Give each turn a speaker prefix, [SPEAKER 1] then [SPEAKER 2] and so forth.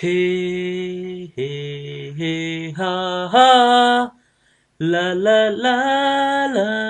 [SPEAKER 1] Hey, hey, hey, ha, ha. La, la, la, la, la.